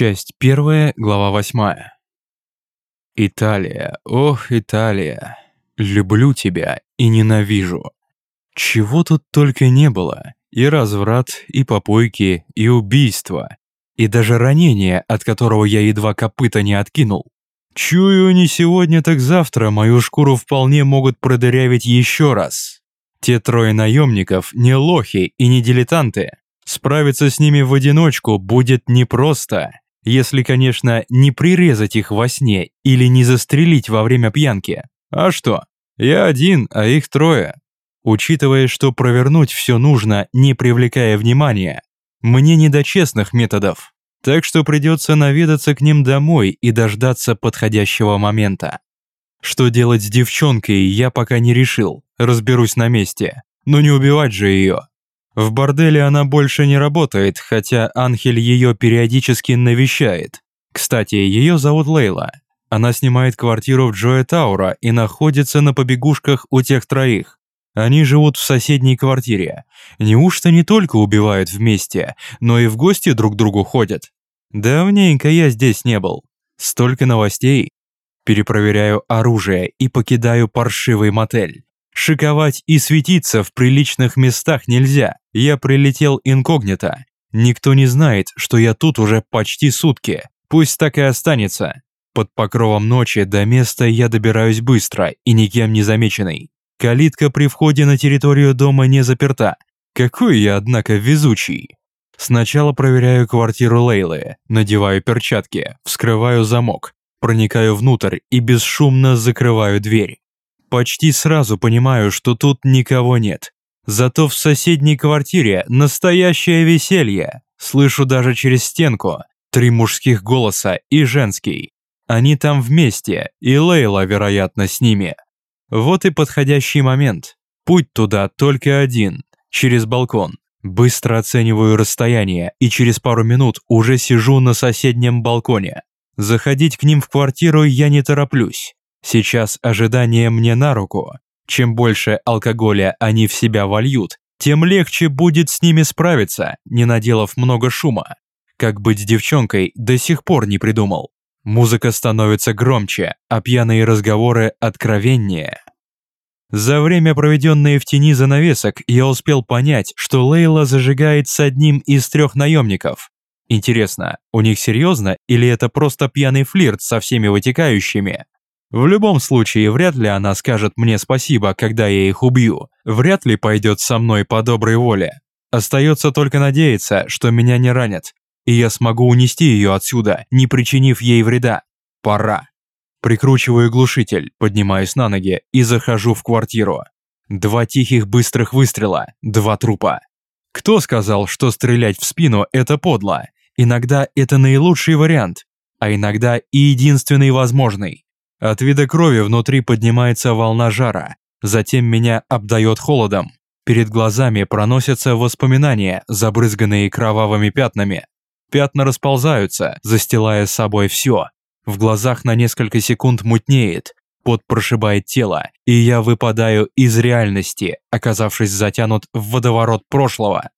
Часть первая, глава восьмая. Италия, ох, Италия, люблю тебя и ненавижу. Чего тут только не было, и разврат, и попойки, и убийства, и даже ранение, от которого я едва копыта не откинул. Чую, не сегодня, так завтра мою шкуру вполне могут продырявить еще раз. Те трое наемников не лохи и не дилетанты. Справиться с ними в одиночку будет непросто, если, конечно, не прирезать их во сне или не застрелить во время пьянки. А что? Я один, а их трое. Учитывая, что провернуть все нужно, не привлекая внимания, мне не до честных методов. Так что придется наведаться к ним домой и дождаться подходящего момента. Что делать с девчонкой, я пока не решил, разберусь на месте. Но не убивать же ее. В борделе она больше не работает, хотя Анхель ее периодически навещает. Кстати, ее зовут Лейла. Она снимает квартиру в Джоэ Таура и находится на побегушках у тех троих. Они живут в соседней квартире. Неужто не только убивают вместе, но и в гости друг к другу ходят? Давненько я здесь не был. Столько новостей. Перепроверяю оружие и покидаю паршивый мотель. Шиковать и светиться в приличных местах нельзя. Я прилетел инкогнито. Никто не знает, что я тут уже почти сутки. Пусть так и останется. Под покровом ночи до места я добираюсь быстро и никем не замеченный. Калитка при входе на территорию дома не заперта. Какой я, однако, везучий. Сначала проверяю квартиру Лейлы, надеваю перчатки, вскрываю замок, проникаю внутрь и бесшумно закрываю дверь. Почти сразу понимаю, что тут никого нет. Зато в соседней квартире настоящее веселье. Слышу даже через стенку. Три мужских голоса и женский. Они там вместе, и Лейла, вероятно, с ними. Вот и подходящий момент. Путь туда только один, через балкон. Быстро оцениваю расстояние и через пару минут уже сижу на соседнем балконе. Заходить к ним в квартиру я не тороплюсь. Сейчас ожидание мне на руку. Чем больше алкоголя они в себя вольют, тем легче будет с ними справиться, не наделав много шума. Как быть с девчонкой, до сих пор не придумал. Музыка становится громче, а пьяные разговоры откровеннее. За время, проведенное в тени занавесок, я успел понять, что Лейла зажигает с одним из трех наемников. Интересно, у них серьезно или это просто пьяный флирт со всеми вытекающими? В любом случае, вряд ли она скажет мне спасибо, когда я их убью. Вряд ли пойдет со мной по доброй воле. Остается только надеяться, что меня не ранят, и я смогу унести ее отсюда, не причинив ей вреда. Пора. Прикручиваю глушитель, поднимаюсь на ноги и захожу в квартиру. Два тихих быстрых выстрела, два трупа. Кто сказал, что стрелять в спину – это подло? Иногда это наилучший вариант, а иногда и единственный возможный. От вида крови внутри поднимается волна жара, затем меня обдает холодом. Перед глазами проносятся воспоминания, забрызганные кровавыми пятнами. Пятна расползаются, застилая с собой все. В глазах на несколько секунд мутнеет, пот прошибает тело, и я выпадаю из реальности, оказавшись затянут в водоворот прошлого.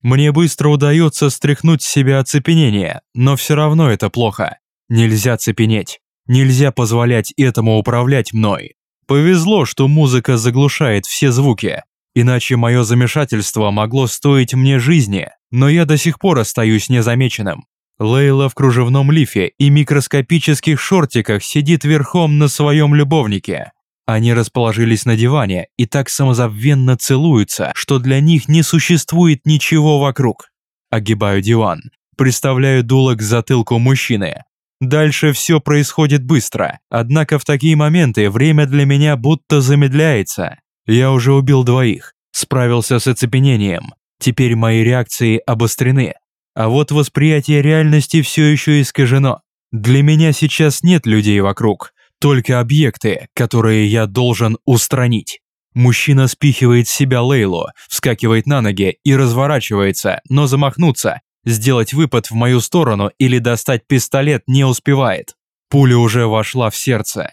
Мне быстро удается стряхнуть с себя оцепенение, но все равно это плохо. Нельзя цепенеть. Нельзя позволять этому управлять мной. Повезло, что музыка заглушает все звуки, иначе мое замешательство могло стоить мне жизни, но я до сих пор остаюсь незамеченным. Лейла в кружевном лифе и микроскопических шортиках сидит верхом на своем любовнике. Они расположились на диване и так самозабвенно целуются, что для них не существует ничего вокруг. Огибаю диван, представляю дуло к затылку мужчины, Дальше все происходит быстро, однако в такие моменты время для меня будто замедляется. Я уже убил двоих, справился с оцепенением, теперь мои реакции обострены. А вот восприятие реальности все еще искажено. Для меня сейчас нет людей вокруг, только объекты, которые я должен устранить. Мужчина спихивает с себя Лейлу, вскакивает на ноги и разворачивается, но замахнуться Сделать выпад в мою сторону или достать пистолет не успевает. Пуля уже вошла в сердце.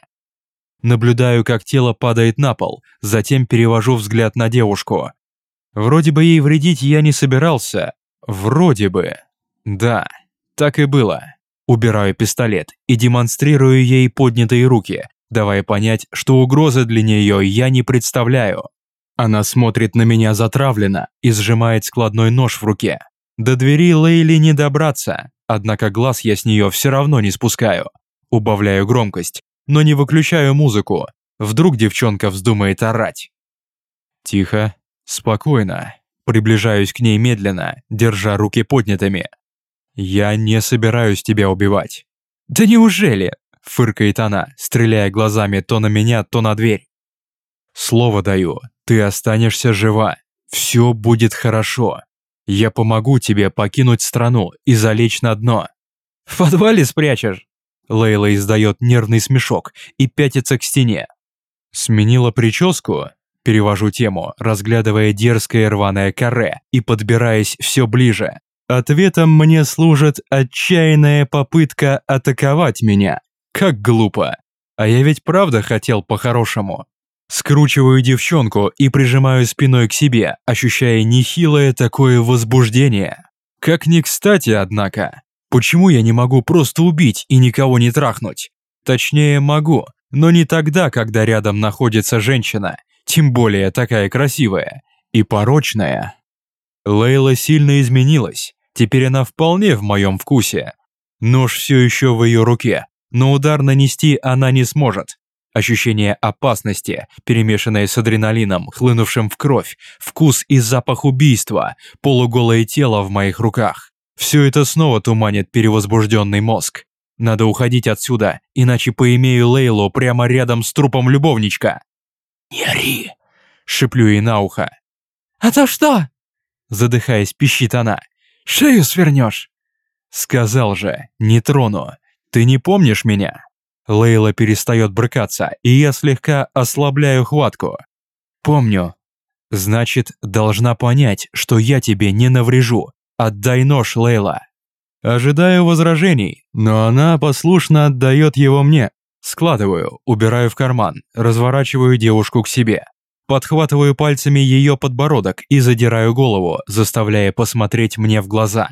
Наблюдаю, как тело падает на пол, затем перевожу взгляд на девушку. Вроде бы ей вредить я не собирался. Вроде бы. Да, так и было. Убираю пистолет и демонстрирую ей поднятые руки, давая понять, что угрозы для нее я не представляю. Она смотрит на меня затравленно и сжимает складной нож в руке. До двери Лейли не добраться, однако глаз я с нее все равно не спускаю. Убавляю громкость, но не выключаю музыку. Вдруг девчонка вздумает орать. Тихо, спокойно. Приближаюсь к ней медленно, держа руки поднятыми. «Я не собираюсь тебя убивать». «Да неужели?» – фыркает она, стреляя глазами то на меня, то на дверь. «Слово даю, ты останешься жива. Все будет хорошо. Я помогу тебе покинуть страну и залечь на дно». «В подвале спрячешь?» Лейла издает нервный смешок и пятится к стене. «Сменила прическу?» Перевожу тему, разглядывая дерзкое рваное каре и подбираясь все ближе. Ответом мне служит отчаянная попытка атаковать меня. Как глупо. А я ведь правда хотел по-хорошему. Скручиваю девчонку и прижимаю спиной к себе, ощущая нехилое такое возбуждение. Как ни кстати, однако. Почему я не могу просто убить и никого не трахнуть? Точнее, могу, но не тогда, когда рядом находится женщина, тем более такая красивая и порочная. Лейла сильно изменилась, теперь она вполне в моем вкусе. Нож все еще в ее руке, но удар нанести она не сможет. Ощущение опасности, перемешанное с адреналином, хлынувшим в кровь, вкус и запах убийства, полуголое тело в моих руках. Все это снова туманит перевозбужденный мозг. Надо уходить отсюда, иначе поимею Лейлу прямо рядом с трупом любовничка. «Не ори!» – шеплю ей на ухо. «А то что?» – задыхаясь, пищит она. «Шею свернешь!» «Сказал же, не трону. Ты не помнишь меня?» Лейла перестает брыкаться, и я слегка ослабляю хватку. «Помню. Значит, должна понять, что я тебе не наврежу. Отдай нож, Лейла». Ожидаю возражений, но она послушно отдает его мне. Складываю, убираю в карман, разворачиваю девушку к себе. Подхватываю пальцами ее подбородок и задираю голову, заставляя посмотреть мне в глаза.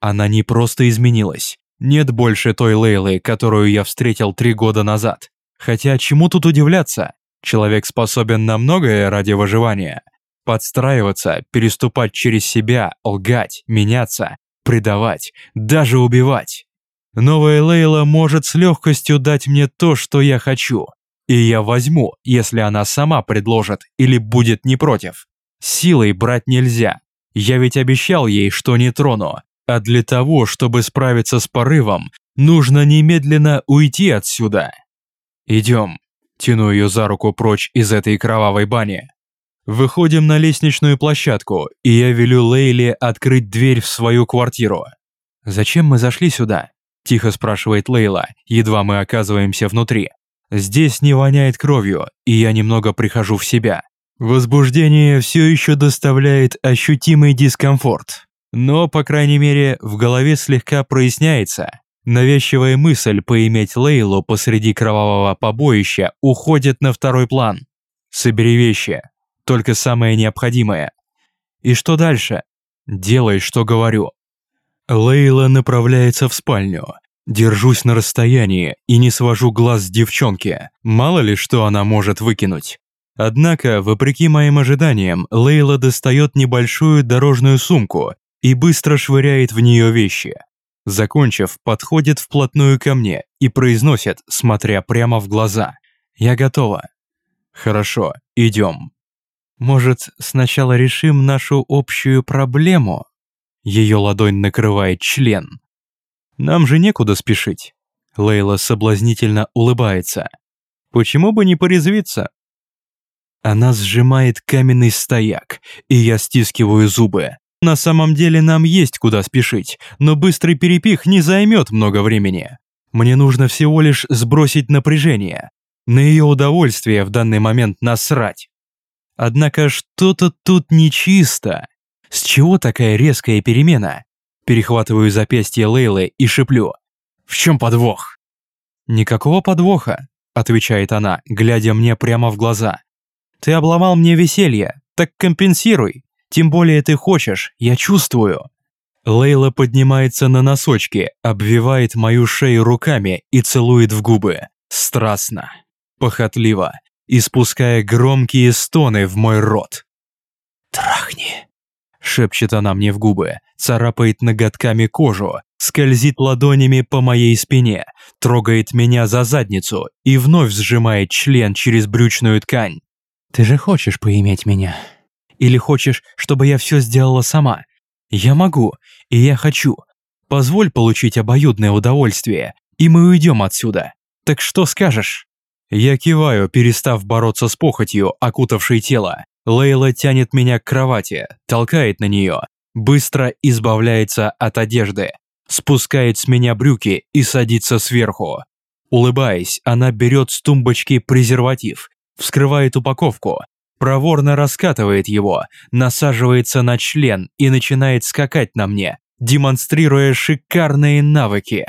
Она не просто изменилась. Нет больше той Лейлы, которую я встретил три года назад. Хотя чему тут удивляться? Человек способен на многое ради выживания. Подстраиваться, переступать через себя, лгать, меняться, предавать, даже убивать. Новая Лейла может с легкостью дать мне то, что я хочу. И я возьму, если она сама предложит или будет не против. Силой брать нельзя. Я ведь обещал ей, что не трону, а для того, чтобы справиться с порывом, нужно немедленно уйти отсюда. Идем. Тяну ее за руку прочь из этой кровавой бани. Выходим на лестничную площадку, и я велю Лейле открыть дверь в свою квартиру. «Зачем мы зашли сюда?» – тихо спрашивает Лейла, едва мы оказываемся внутри. Здесь не воняет кровью, и я немного прихожу в себя. Возбуждение все еще доставляет ощутимый дискомфорт. Но, по крайней мере, в голове слегка проясняется. Навязчивая мысль поиметь Лейлу посреди кровавого побоища уходит на второй план. Собери вещи, только самое необходимое. И что дальше? Делай, что говорю. Лейла направляется в спальню. Держусь на расстоянии и не свожу глаз с девчонки. Мало ли, что она может выкинуть. Однако, вопреки моим ожиданиям, Лейла достает небольшую дорожную сумку и быстро швыряет в нее вещи. Закончив, подходит вплотную ко мне и произносит, смотря прямо в глаза. «Я готова». «Хорошо, идем». «Может, сначала решим нашу общую проблему?» Ее ладонь накрывает член. «Нам же некуда спешить». Лейла соблазнительно улыбается. «Почему бы не порезвиться?» Она сжимает каменный стояк, и я стискиваю зубы. На самом деле нам есть куда спешить, но быстрый перепих не займет много времени. Мне нужно всего лишь сбросить напряжение. На ее удовольствие в данный момент насрать. Однако что-то тут нечисто. С чего такая резкая перемена? Перехватываю запястье Лейлы и шиплю. В чем подвох? Никакого подвоха, отвечает она, глядя мне прямо в глаза. Ты обломал мне веселье, так компенсируй. Тем более ты хочешь, я чувствую». Лейла поднимается на носочки, обвивает мою шею руками и целует в губы. Страстно, похотливо, испуская громкие стоны в мой рот. «Трахни!» – шепчет она мне в губы, царапает ноготками кожу, скользит ладонями по моей спине, трогает меня за задницу и вновь сжимает член через брючную ткань. «Ты же хочешь поиметь меня? Или хочешь, чтобы я все сделала сама? Я могу, и я хочу. Позволь получить обоюдное удовольствие, и мы уйдем отсюда. Так что скажешь?» Я киваю, перестав бороться с похотью, окутавшей тело. Лейла тянет меня к кровати, толкает на нее, быстро избавляется от одежды, спускает с меня брюки и садится сверху. Улыбаясь, она берет с тумбочки презерватив, вскрывает упаковку, проворно раскатывает его, насаживается на член и начинает скакать на мне, демонстрируя шикарные навыки.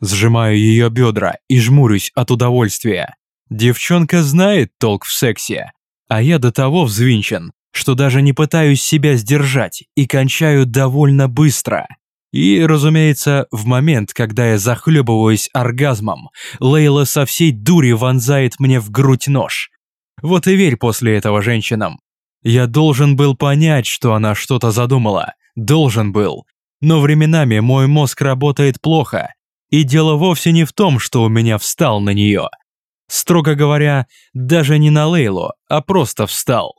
Сжимаю ее бедра и жмурюсь от удовольствия. Девчонка знает толк в сексе, а я до того взвинчен, что даже не пытаюсь себя сдержать и кончаю довольно быстро. И, разумеется, в момент, когда я захлебываюсь оргазмом, Лейла со всей дури вонзает мне в грудь нож. Вот и верь после этого женщинам. Я должен был понять, что она что-то задумала. Должен был. Но временами мой мозг работает плохо. И дело вовсе не в том, что у меня встал на нее. Строго говоря, даже не на Лейлу, а просто встал.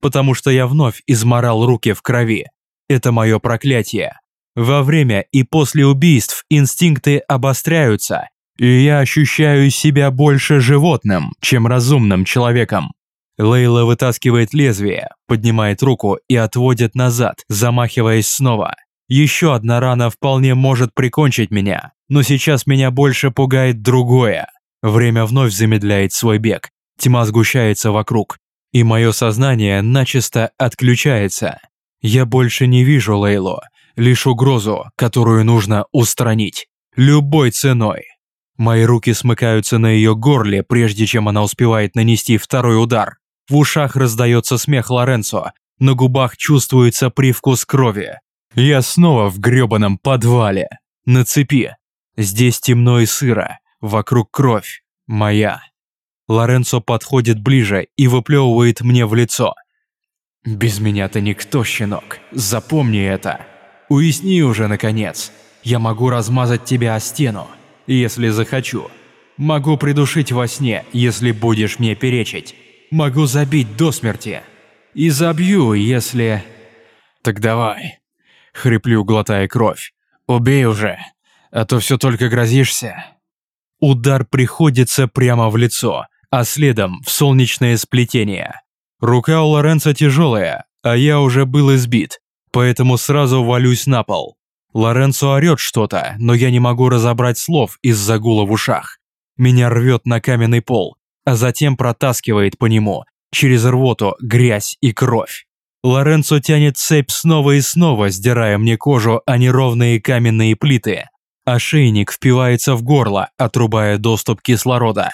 Потому что я вновь изморал руки в крови. Это мое проклятие. Во время и после убийств инстинкты обостряются, и я ощущаю себя больше животным, чем разумным человеком. Лейла вытаскивает лезвие, поднимает руку и отводит назад, замахиваясь снова. Еще одна рана вполне может прикончить меня, но сейчас меня больше пугает другое. Время вновь замедляет свой бег, тьма сгущается вокруг, и мое сознание начисто отключается. Я больше не вижу Лейлу, лишь угрозу, которую нужно устранить. Любой ценой. Мои руки смыкаются на ее горле, прежде чем она успевает нанести второй удар. В ушах раздается смех Лоренцо, на губах чувствуется привкус крови. Я снова в грёбаном подвале, на цепи. Здесь темно и сыро, вокруг кровь, моя. Лоренцо подходит ближе и выплевывает мне в лицо. «Без меня ты никто, щенок, запомни это!» Уясни уже, наконец. Я могу размазать тебя о стену, если захочу. Могу придушить во сне, если будешь мне перечить. Могу забить до смерти. И забью, если... Так давай. Хриплю, глотая кровь. Убей уже, а то все только грозишься. Удар приходится прямо в лицо, а следом в солнечное сплетение. Рука у Лоренца тяжелая, а я уже был избит, поэтому сразу валюсь на пол. Лоренцо орёт что-то, но я не могу разобрать слов из-за гула в ушах. Меня рвет на каменный пол, а затем протаскивает по нему, через рвоту, грязь и кровь. Лоренцо тянет цепь снова и снова, сдирая мне кожу о неровные каменные плиты. Ошейник впивается в горло, отрубая доступ кислорода.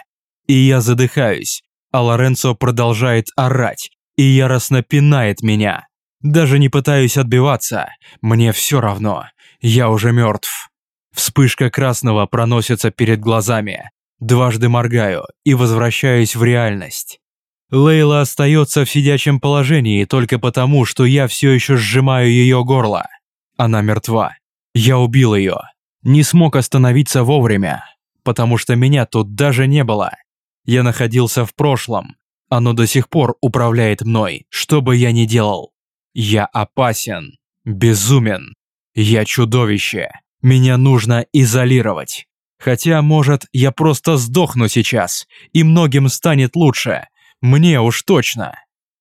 И я задыхаюсь, а Лоренцо продолжает орать и яростно пинает меня. Даже не пытаюсь отбиваться, мне все равно, я уже мертв. Вспышка красного проносится перед глазами. Дважды моргаю и возвращаюсь в реальность. Лейла остается в сидячем положении только потому, что я все еще сжимаю ее горло. Она мертва. Я убил ее. Не смог остановиться вовремя, потому что меня тут даже не было. Я находился в прошлом. Оно до сих пор управляет мной, что бы я ни делал. Я опасен, безумен. Я чудовище. Меня нужно изолировать. Хотя, может, я просто сдохну сейчас, и многим станет лучше. Мне уж точно.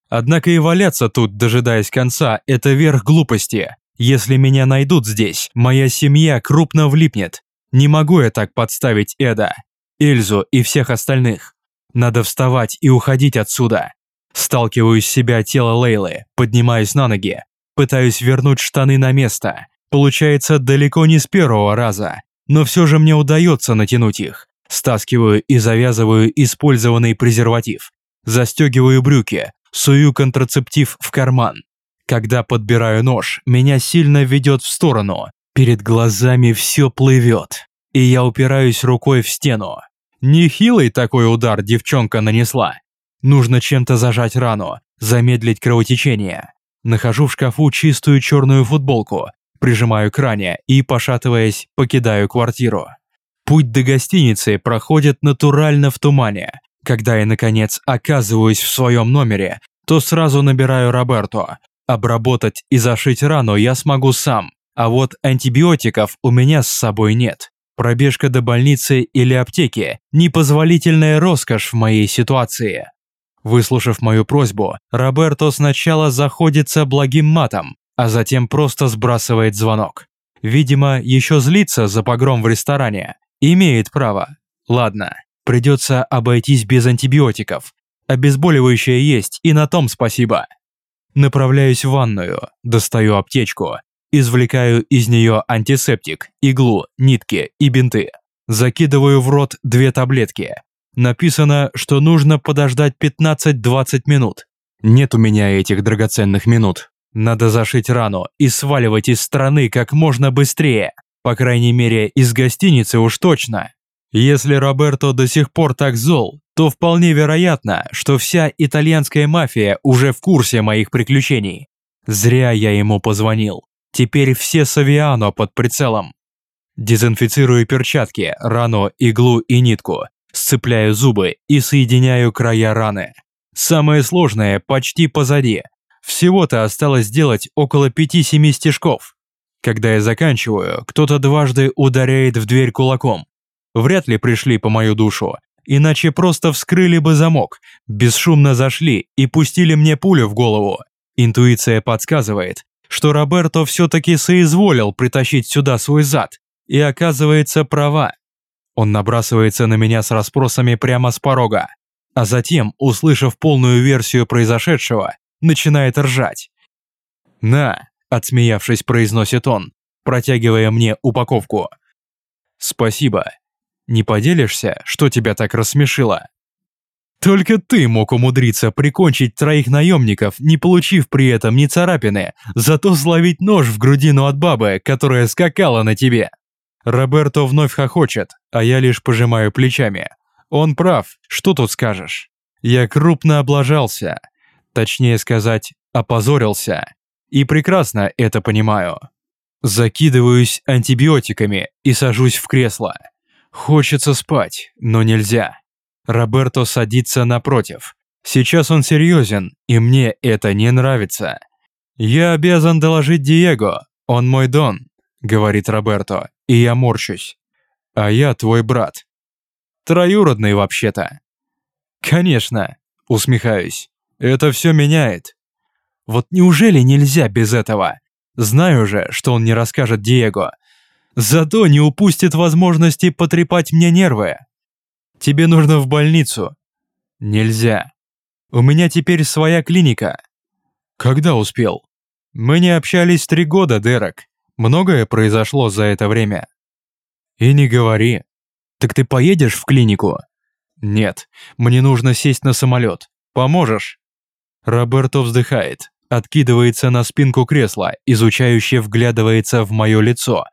Однако и валяться тут, дожидаясь конца, это верх глупости. Если меня найдут здесь, моя семья крупно влипнет. Не могу я так подставить Эда, Эльзу и всех остальных. Надо вставать и уходить отсюда. Сталкиваю с себя тело Лейлы, поднимаюсь на ноги, пытаюсь вернуть штаны на место. Получается далеко не с первого раза, но все же мне удается натянуть их. Стаскиваю и завязываю использованный презерватив. Застегиваю брюки, сую контрацептив в карман. Когда подбираю нож, меня сильно ведет в сторону. Перед глазами все плывет, и я упираюсь рукой в стену. Нехилый такой удар девчонка нанесла. Нужно чем-то зажать рану, замедлить кровотечение. Нахожу в шкафу чистую черную футболку, прижимаю к ране и, пошатываясь, покидаю квартиру. Путь до гостиницы проходит натурально в тумане. Когда я, наконец, оказываюсь в своем номере, то сразу набираю Роберто. Обработать и зашить рану я смогу сам, а вот антибиотиков у меня с собой нет. Пробежка до больницы или аптеки – непозволительная роскошь в моей ситуации. Выслушав мою просьбу, Роберто сначала заходится благим матом, а затем просто сбрасывает звонок. Видимо, еще злится за погром в ресторане. Имеет право. Ладно, придется обойтись без антибиотиков. Обезболивающее есть, и на том спасибо. Направляюсь в ванную, достаю аптечку, извлекаю из нее антисептик, иглу, нитки и бинты. Закидываю в рот две таблетки. Написано, что нужно подождать 15-20 минут. Нет у меня этих драгоценных минут. Надо зашить рану и сваливать из страны как можно быстрее. По крайней мере, из гостиницы уж точно. Если Роберто до сих пор так зол, то вполне вероятно, что вся итальянская мафия уже в курсе моих приключений. Зря я ему позвонил. Теперь все Савиано под прицелом. Дезинфицирую перчатки, рану, иглу и нитку, сцепляю зубы и соединяю края раны. Самое сложное почти позади. Всего-то осталось сделать около 5-7 стежков. Когда я заканчиваю, кто-то дважды ударяет в дверь кулаком. Вряд ли пришли по мою душу, иначе просто вскрыли бы замок, бесшумно зашли и пустили мне пулю в голову. Интуиция подсказывает, что Роберто все-таки соизволил притащить сюда свой зад, и оказывается права. Он набрасывается на меня с расспросами прямо с порога, а затем, услышав полную версию произошедшего, начинает ржать. «На», – отсмеявшись, произносит он, протягивая мне упаковку. «Спасибо. Не поделишься, что тебя так рассмешило?» Только ты мог умудриться прикончить троих наемников, не получив при этом ни царапины, зато словить нож в грудину от бабы, которая скакала на тебе. Роберто вновь хохочет, а я лишь пожимаю плечами. Он прав, что тут скажешь? Я крупно облажался. Точнее сказать, опозорился. И прекрасно это понимаю. Закидываюсь антибиотиками и сажусь в кресло. Хочется спать, но нельзя. Роберто садится напротив. Сейчас он серьезен, и мне это не нравится. «Я обязан доложить Диего, он мой Дон», — говорит Роберто, и я морщусь. «А я твой брат». «Троюродный вообще-то». «Конечно», — усмехаюсь. «Это все меняет». «Вот неужели нельзя без этого? Знаю же, что он не расскажет Диего. Зато не упустит возможности потрепать мне нервы». Тебе нужно в больницу. Нельзя. У меня теперь своя клиника. Когда успел? Мы не общались три года, Дерек. Многое произошло за это время. И не говори. Так ты поедешь в клинику? Нет, мне нужно сесть на самолет. Поможешь? Роберто вздыхает, откидывается на спинку кресла, изучающе вглядывается в мое лицо.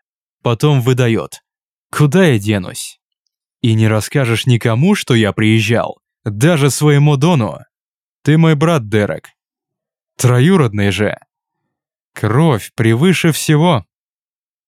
Потом выдает. Куда я денусь? И не расскажешь никому, что я приезжал? Даже своему Дону? Ты мой брат, Дерек. Троюродный же. Кровь превыше всего.